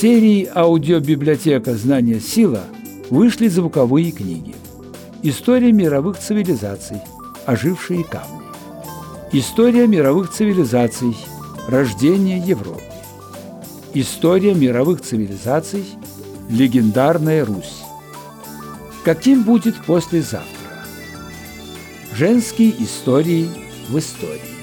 серии аудиобиблиотека «Знание. Сила» вышли звуковые книги. История мировых цивилизаций. Ожившие камни. История мировых цивилизаций. Рождение Европы. История мировых цивилизаций. Легендарная Русь. Каким будет послезавтра? Женские истории в истории.